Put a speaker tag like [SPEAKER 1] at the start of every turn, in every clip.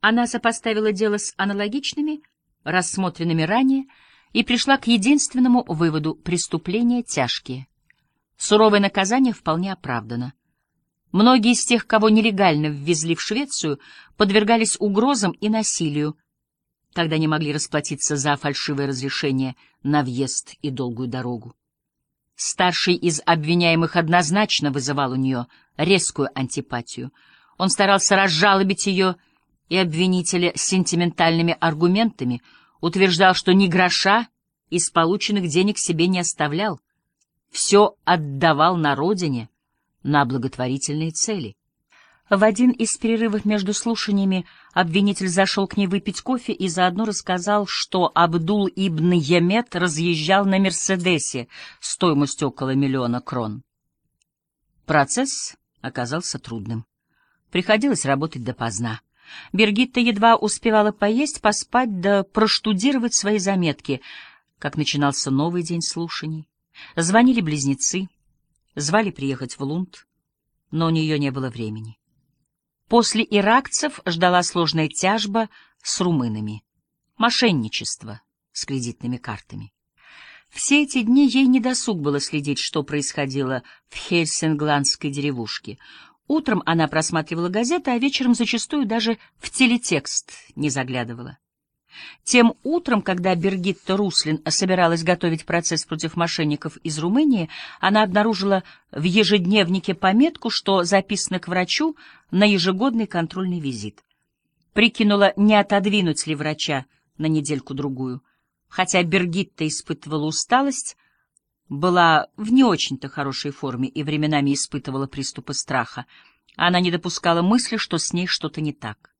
[SPEAKER 1] Она сопоставила дело с аналогичными, рассмотренными ранее, и пришла к единственному выводу — преступления тяжкие. Суровое наказание вполне оправдано. Многие из тех, кого нелегально ввезли в Швецию, подвергались угрозам и насилию, когда не могли расплатиться за фальшивое разрешение на въезд и долгую дорогу. Старший из обвиняемых однозначно вызывал у нее резкую антипатию. Он старался разжалобить ее и обвинителя сентиментальными аргументами, утверждал, что ни гроша из полученных денег себе не оставлял, все отдавал на родине, на благотворительные цели. В один из перерывов между слушаниями обвинитель зашел к ней выпить кофе и заодно рассказал, что Абдул ибн Ямет разъезжал на «Мерседесе» стоимостью около миллиона крон. Процесс оказался трудным. Приходилось работать допоздна. Бергитта едва успевала поесть, поспать да проштудировать свои заметки, как начинался новый день слушаний. Звонили близнецы, звали приехать в Лунд, но у нее не было времени. После иракцев ждала сложная тяжба с румынами, мошенничество с кредитными картами. Все эти дни ей не досуг было следить, что происходило в хельсингландской деревушке. Утром она просматривала газеты, а вечером зачастую даже в телетекст не заглядывала. Тем утром, когда Бергитта Руслин собиралась готовить процесс против мошенников из Румынии, она обнаружила в ежедневнике пометку, что записано к врачу на ежегодный контрольный визит. Прикинула, не отодвинуть ли врача на недельку-другую. Хотя Бергитта испытывала усталость, была в не очень-то хорошей форме и временами испытывала приступы страха, она не допускала мысли, что с ней что-то не так.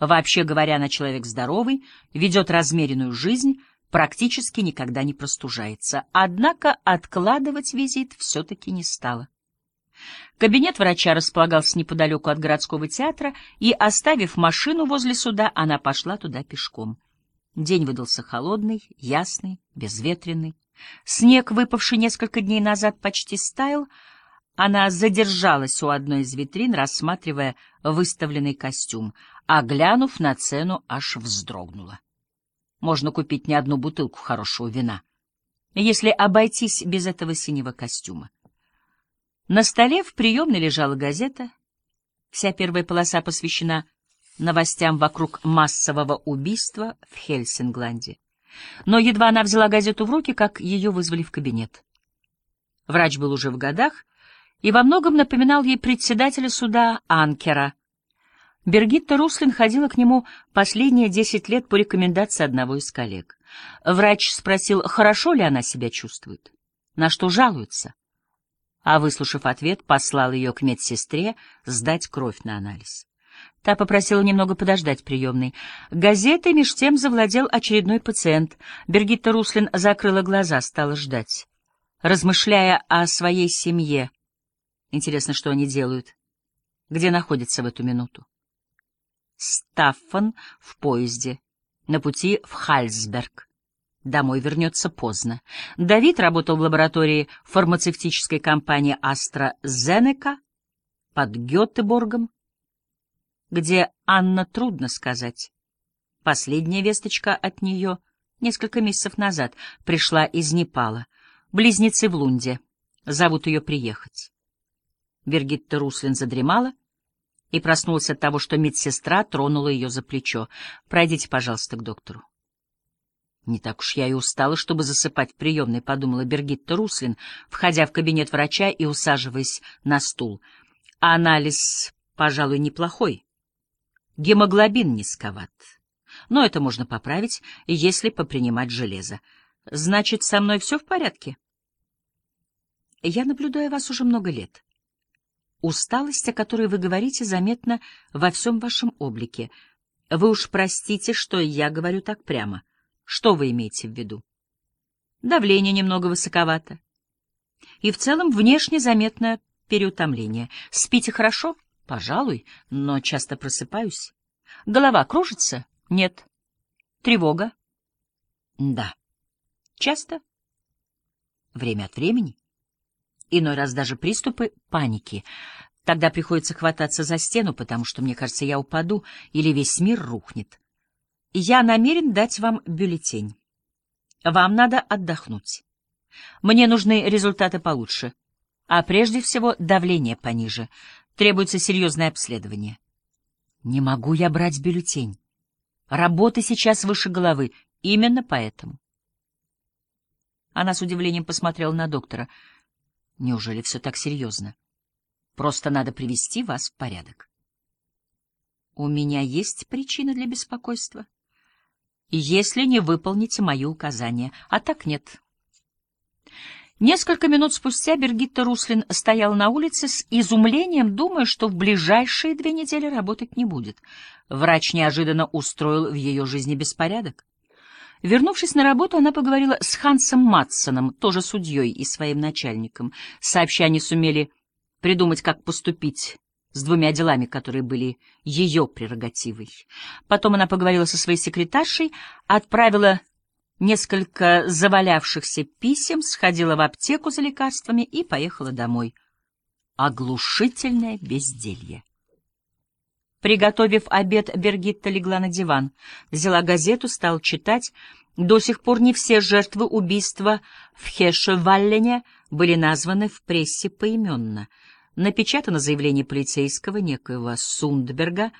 [SPEAKER 1] Вообще говоря, она человек здоровый, ведет размеренную жизнь, практически никогда не простужается. Однако откладывать визит все-таки не стала. Кабинет врача располагался неподалеку от городского театра, и, оставив машину возле суда, она пошла туда пешком. День выдался холодный, ясный, безветренный. Снег, выпавший несколько дней назад, почти стаял. Она задержалась у одной из витрин, рассматривая выставленный костюм а, глянув на цену, аж вздрогнула. Можно купить не одну бутылку хорошего вина, если обойтись без этого синего костюма. На столе в приемной лежала газета. Вся первая полоса посвящена новостям вокруг массового убийства в Хельсингланде. Но едва она взяла газету в руки, как ее вызвали в кабинет. Врач был уже в годах и во многом напоминал ей председателя суда Анкера — Бергитта Руслин ходила к нему последние десять лет по рекомендации одного из коллег. Врач спросил, хорошо ли она себя чувствует, на что жалуется. А, выслушав ответ, послал ее к медсестре сдать кровь на анализ. Та попросила немного подождать приемной. Газетой меж тем завладел очередной пациент. Бергитта Руслин закрыла глаза, стала ждать. Размышляя о своей семье. Интересно, что они делают? Где находятся в эту минуту? Стаффан в поезде, на пути в Хальсберг. Домой вернется поздно. Давид работал в лаборатории фармацевтической компании AstraZeneca под Гетеборгом, где Анна трудно сказать. Последняя весточка от нее несколько месяцев назад пришла из Непала. Близнецы в Лунде. Зовут ее приехать. Бергитта Руслин задремала — и проснулась от того, что медсестра тронула ее за плечо. «Пройдите, пожалуйста, к доктору». «Не так уж я и устала, чтобы засыпать в приемной», — подумала Бергитта Руслин, входя в кабинет врача и усаживаясь на стул. «Анализ, пожалуй, неплохой. Гемоглобин низковат. Но это можно поправить, если попринимать железо. Значит, со мной все в порядке?» «Я наблюдаю вас уже много лет. Усталость, о которой вы говорите, заметна во всем вашем облике. Вы уж простите, что я говорю так прямо. Что вы имеете в виду? Давление немного высоковато. И в целом внешне заметно переутомление. Спите хорошо? Пожалуй, но часто просыпаюсь. Голова кружится? Нет. Тревога? Да. Часто? Время от времени? Иной раз даже приступы паники. Тогда приходится хвататься за стену, потому что, мне кажется, я упаду, или весь мир рухнет. Я намерен дать вам бюллетень. Вам надо отдохнуть. Мне нужны результаты получше, а прежде всего давление пониже. Требуется серьезное обследование. Не могу я брать бюллетень. Работа сейчас выше головы, именно поэтому. Она с удивлением посмотрела на доктора. Неужели все так серьезно? Просто надо привести вас в порядок. У меня есть причины для беспокойства. Если не выполните мои указания, а так нет. Несколько минут спустя Бергитта Руслин стояла на улице с изумлением, думая, что в ближайшие две недели работать не будет. Врач неожиданно устроил в ее жизни беспорядок. Вернувшись на работу, она поговорила с Хансом Матсоном, тоже судьей и своим начальником. Сообща они сумели придумать, как поступить с двумя делами, которые были ее прерогативой. Потом она поговорила со своей секретаршей, отправила несколько завалявшихся писем, сходила в аптеку за лекарствами и поехала домой. Оглушительное безделье. Приготовив обед, Бергитта легла на диван, взяла газету, стал читать. До сих пор не все жертвы убийства в Хешеваллене были названы в прессе поименно. Напечатано заявление полицейского, некоего Сундберга.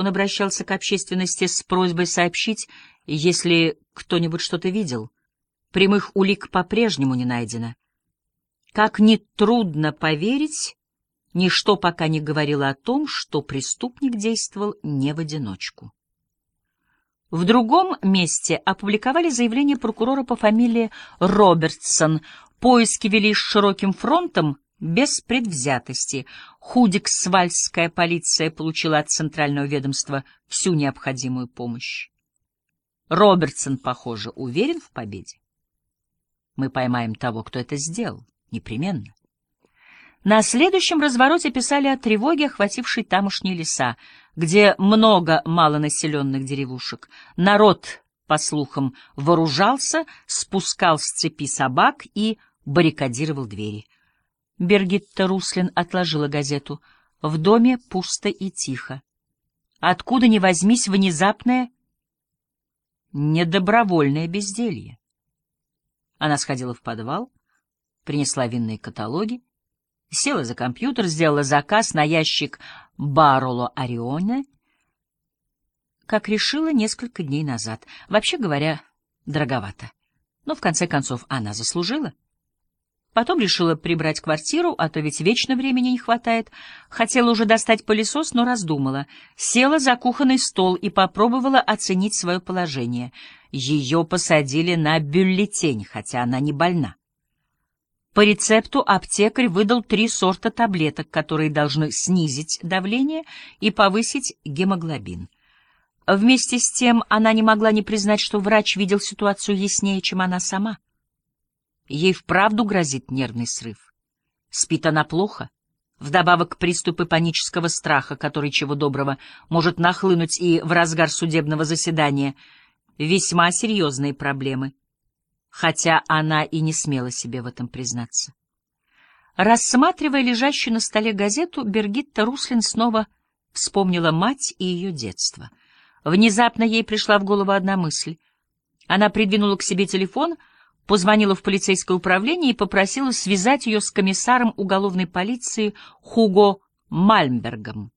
[SPEAKER 1] Он обращался к общественности с просьбой сообщить, если кто-нибудь что-то видел. Прямых улик по-прежнему не найдено. Как ни трудно поверить, Ничто пока не говорило о том, что преступник действовал не в одиночку. В другом месте опубликовали заявление прокурора по фамилии Робертсон. Поиски велись широким фронтом, без предвзятости. Худиксвальская полиция получила от центрального ведомства всю необходимую помощь. Робертсон, похоже, уверен в победе. Мы поймаем того, кто это сделал, непременно. На следующем развороте писали о тревоге, охватившей тамошние леса, где много малонаселенных деревушек. Народ, по слухам, вооружался, спускал с цепи собак и баррикадировал двери. Бергитта Руслин отложила газету. В доме пусто и тихо. Откуда ни возьмись внезапное, недобровольное безделье. Она сходила в подвал, принесла винные каталоги, села за компьютер, сделала заказ на ящик Бароло Орионе, как решила несколько дней назад. Вообще говоря, дороговато. Но в конце концов она заслужила. Потом решила прибрать квартиру, а то ведь вечно времени не хватает. Хотела уже достать пылесос, но раздумала. Села за кухонный стол и попробовала оценить свое положение. Ее посадили на бюллетень, хотя она не больна. По рецепту аптекарь выдал три сорта таблеток, которые должны снизить давление и повысить гемоглобин. Вместе с тем она не могла не признать, что врач видел ситуацию яснее, чем она сама. Ей вправду грозит нервный срыв. Спит она плохо. Вдобавок приступы панического страха, который, чего доброго, может нахлынуть и в разгар судебного заседания. Весьма серьезные проблемы — хотя она и не смела себе в этом признаться. Рассматривая лежащую на столе газету, Бергитта Руслин снова вспомнила мать и ее детство. Внезапно ей пришла в голову одна мысль. Она придвинула к себе телефон, позвонила в полицейское управление и попросила связать ее с комиссаром уголовной полиции Хуго Мальмбергом.